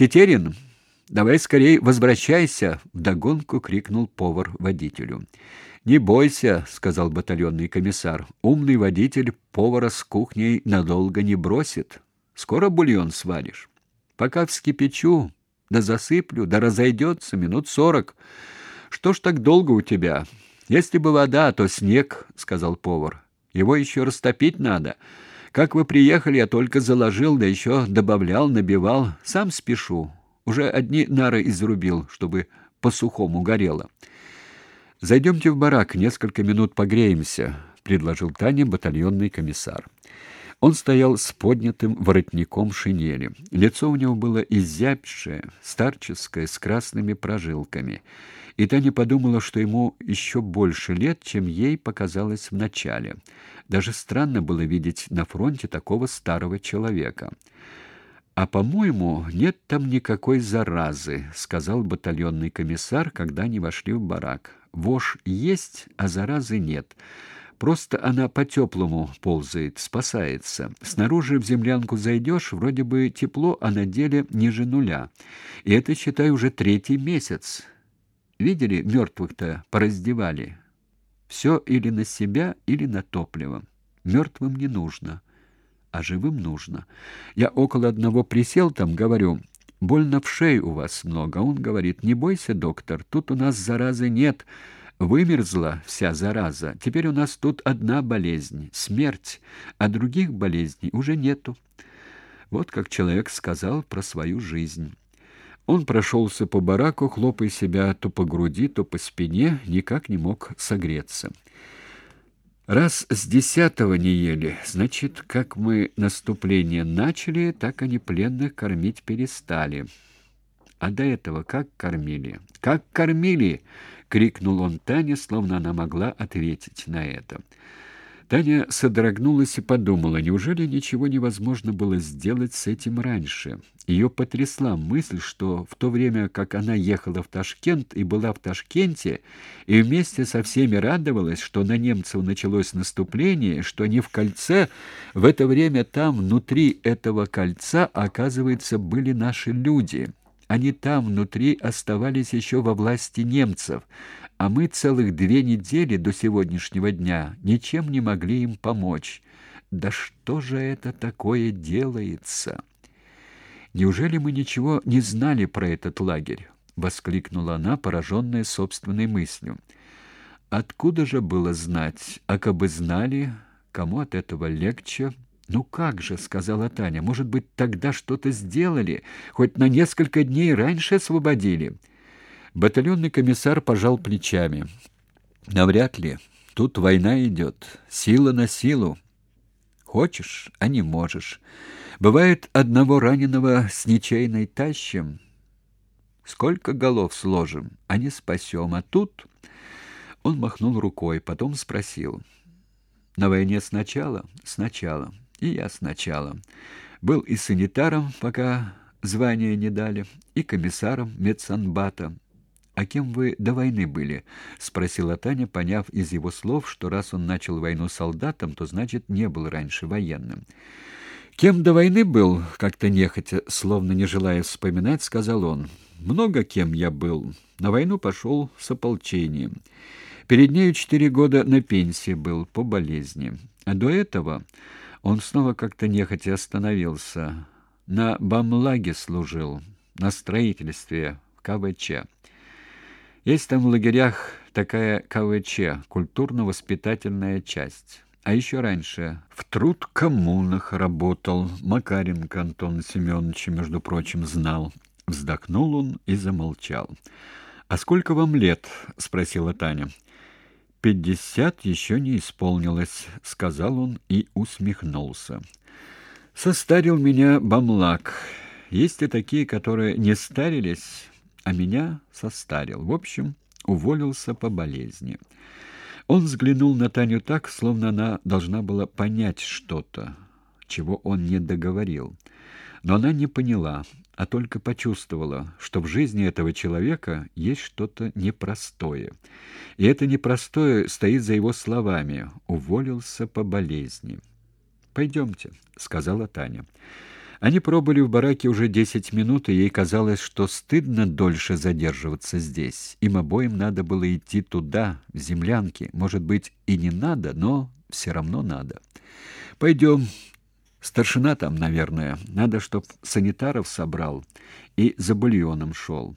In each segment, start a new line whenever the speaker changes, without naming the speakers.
Тетерин, давай скорей возвращайся, вдогонку крикнул повар водителю. Не бойся, сказал батальонный комиссар. Умный водитель повара с кухней надолго не бросит. Скоро бульон сваришь. Пока вскипячу, да засыплю, да разойдется минут сорок. Что ж так долго у тебя? Если бы вода, то снег, сказал повар. Его еще растопить надо. Как вы приехали, я только заложил, да еще добавлял, набивал. Сам спешу. Уже одни нары изрубил, чтобы по-сухому горело. Зайдемте в барак, несколько минут погреемся, предложил Таня батальонный комиссар. Он стоял с поднятым воротником шинели. Лицо у него было изябшее, старческое, с красными прожилками. И Таня подумала, что ему еще больше лет, чем ей показалось вначале. Даже странно было видеть на фронте такого старого человека. А по-моему, нет там никакой заразы, сказал батальонный комиссар, когда они вошли в барак. Вож есть, а заразы нет. Просто она по-теплому ползает, спасается. Снаружи в землянку зайдешь, вроде бы тепло, а на деле ниже нуля. И это, считай, уже третий месяц. Видели, мертвых-то пораздевали. Все или на себя, или на топливо. Мертвым не нужно, а живым нужно. Я около одного присел там, говорю, больно в шее у вас много. Он говорит, не бойся, доктор, тут у нас заразы нет, Вымерзла вся зараза. Теперь у нас тут одна болезнь смерть, а других болезней уже нету. Вот как человек сказал про свою жизнь. Он прошелся по бараку, хлопая себя то по груди, то по спине, никак не мог согреться. Раз с десятого не ели, значит, как мы наступление начали, так они пленных кормить перестали. А до этого как кормили? Как кормили? крикнул он Тане, словно она могла ответить на это. Таня содрогнулась и подумала, неужели ничего невозможно было сделать с этим раньше? Ее потрясла мысль, что в то время, как она ехала в Ташкент и была в Ташкенте, и вместе со всеми радовалась, что на немцев началось наступление, что они в кольце, в это время там, внутри этого кольца, оказывается, были наши люди. Они там внутри оставались еще во власти немцев, а мы целых две недели до сегодняшнего дня ничем не могли им помочь. Да что же это такое делается? Неужели мы ничего не знали про этот лагерь? воскликнула она, пораженная собственной мыслью. Откуда же было знать? А кабы знали, кому от этого легче? «Ну как же», — сказала Таня, — «может быть, тогда что-то сделали, хоть на несколько дней раньше освободили?» Батальонный комиссар пожал плечами. «Навряд ли. Тут война идет. Сила на силу. Хочешь, а не можешь. Бывает, одного раненого с ничейной тащим. Сколько голов сложим, а не спасем. А тут...» Он махнул рукой, потом спросил. «На войне сначала?» «Сначала». И я сначала. Был и санитаром, пока звания не дали, и комиссаром медсанбата. «А кем вы до войны были?» — спросила Таня, поняв из его слов, что раз он начал войну солдатом, то значит, не был раньше военным. «Кем до войны был?» — как-то нехотя, словно не желая вспоминать, сказал он. «Много кем я был. На войну пошел с ополчением. Перед нею четыре года на пенсии был по болезни. А до этого он снова как-то нехотя остановился. На Бамлаге служил, на строительстве в КВЧ. Есть там в лагерях такая КВЧ, культурно-воспитательная часть. А еще раньше в труд коммунах работал. Макаренко Антон Семенович, между прочим, знал. Вздохнул он и замолчал. «А сколько вам лет?» — спросила Таня. «Пятьдесят еще не исполнилось», — сказал он и усмехнулся. «Состарил меня бамлак. Есть и такие, которые не старились, а меня состарил. В общем, уволился по болезни». Он взглянул на Таню так, словно она должна была понять что-то, чего он не договорил. Но она не поняла, а только почувствовала, что в жизни этого человека есть что-то непростое. И это непростое стоит за его словами: уволился по болезни. «Пойдемте», — сказала Таня. Они пробыли в бараке уже десять минут, и ей казалось, что стыдно дольше задерживаться здесь. Им обоим надо было идти туда, в землянки. Может быть, и не надо, но все равно надо. Пойдем. Старшина там, наверное. Надо, чтоб санитаров собрал и за бульоном шел.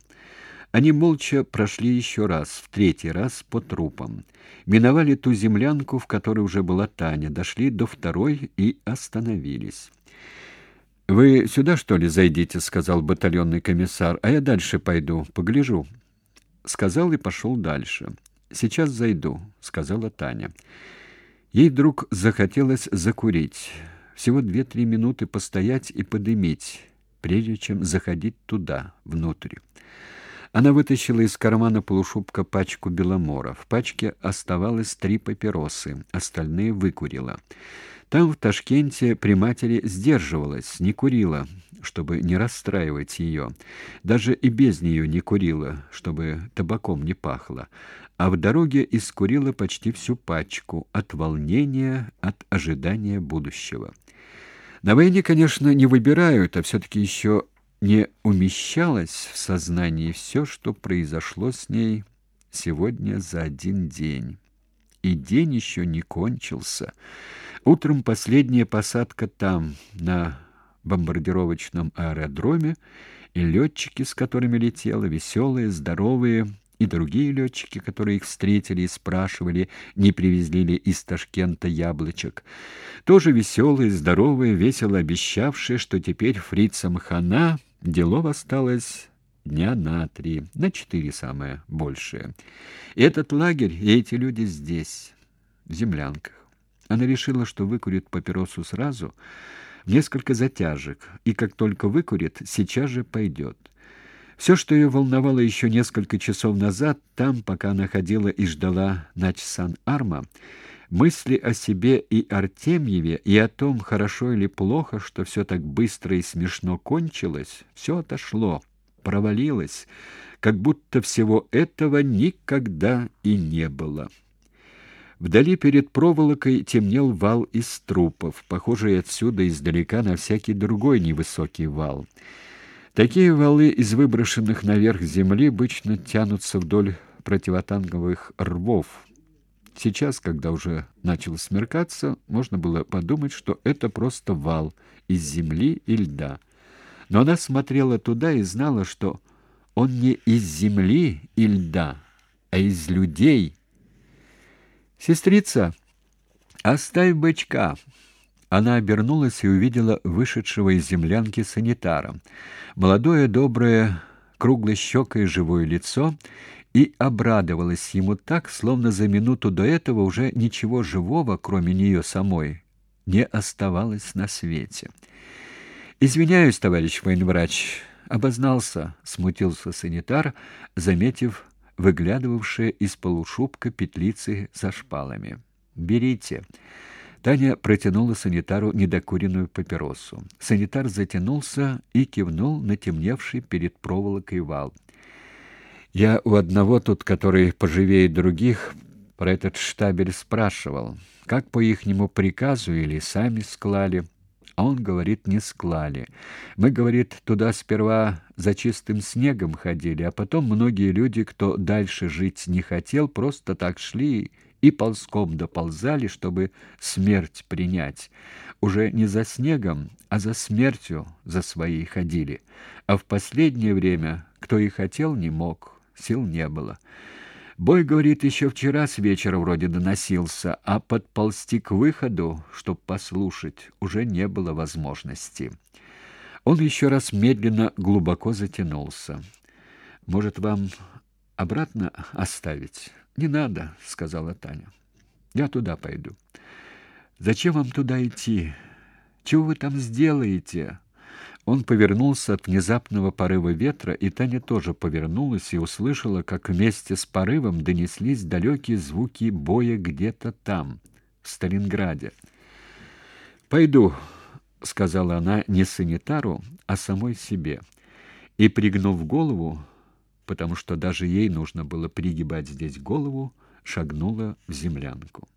Они молча прошли еще раз, в третий раз по трупам. Миновали ту землянку, в которой уже была Таня, дошли до второй и остановились. Вы сюда что ли зайдите, сказал батальонный комиссар. А я дальше пойду, погляжу. Сказал и пошел дальше. Сейчас зайду, сказала Таня. Ей вдруг захотелось закурить. Всего две-три минуты постоять и подымить, прежде чем заходить туда, внутрь. Она вытащила из кармана полушубка пачку беломора. В пачке оставалось три папиросы, остальные выкурила. Там, в Ташкенте, при матери сдерживалась, не курила, чтобы не расстраивать ее. Даже и без нее не курила, чтобы табаком не пахло. А в дороге искурила почти всю пачку от волнения, от ожидания будущего. На войне, конечно, не выбирают, а все-таки еще не умещалось в сознании все, что произошло с ней сегодня за один день. И день еще не кончился. Утром последняя посадка там, на бомбардировочном аэродроме, и летчики, с которыми летела, веселые, здоровые, и другие летчики, которые их встретили и спрашивали, не привезли ли из Ташкента яблочек. Тоже веселые, здоровые, весело обещавшие, что теперь фрицам хана делов осталось дня на три, на четыре самое большее. И этот лагерь, и эти люди здесь, в землянках. Она решила, что выкурит папиросу сразу, несколько затяжек, и как только выкурит, сейчас же пойдет. Все, что ее волновало еще несколько часов назад, там, пока она ходила и ждала Нач-Сан-Арма, мысли о себе и Артемьеве и о том, хорошо или плохо, что все так быстро и смешно кончилось, все отошло, провалилось, как будто всего этого никогда и не было. Вдали перед проволокой темнел вал из трупов, похожий отсюда издалека на всякий другой невысокий вал. Такие валы из выброшенных наверх земли обычно тянутся вдоль противотанковых рвов. Сейчас, когда уже начало смеркаться, можно было подумать, что это просто вал из земли и льда. Но она смотрела туда и знала, что он не из земли и льда, а из людей Сестрица, оставь бычка. Она обернулась и увидела вышедшего из землянки санитара. Молодое, доброе, круглощекое живое лицо и обрадовалась ему так, словно за минуту до этого уже ничего живого, кроме нее самой, не оставалось на свете. Извиняюсь, товарищ военврач, обознался, смутился санитар, заметив выглядывавшая из полушубка петлицы со шпалами. «Берите». Таня протянула санитару недокуренную папиросу. Санитар затянулся и кивнул на темневший перед проволокой вал. «Я у одного тут, который поживее других, про этот штабель спрашивал, как по ихнему приказу или сами склали». А он говорит, не склали. Мы, говорит, туда сперва за чистым снегом ходили, а потом многие люди, кто дальше жить не хотел, просто так шли и ползком доползали, чтобы смерть принять. Уже не за снегом, а за смертью за своей ходили. А в последнее время кто и хотел, не мог, сил не было. Бой, говорит, еще вчера с вечера вроде доносился, а подползти к выходу, чтоб послушать, уже не было возможности. Он еще раз медленно глубоко затянулся. Может, вам обратно оставить? Не надо, сказала Таня. Я туда пойду. Зачем вам туда идти? Чего вы там сделаете? Он повернулся от внезапного порыва ветра, и Таня тоже повернулась и услышала, как вместе с порывом донеслись далекие звуки боя где-то там, в Сталинграде. «Пойду», — сказала она не санитару, а самой себе. И, пригнув голову, потому что даже ей нужно было пригибать здесь голову, шагнула в землянку.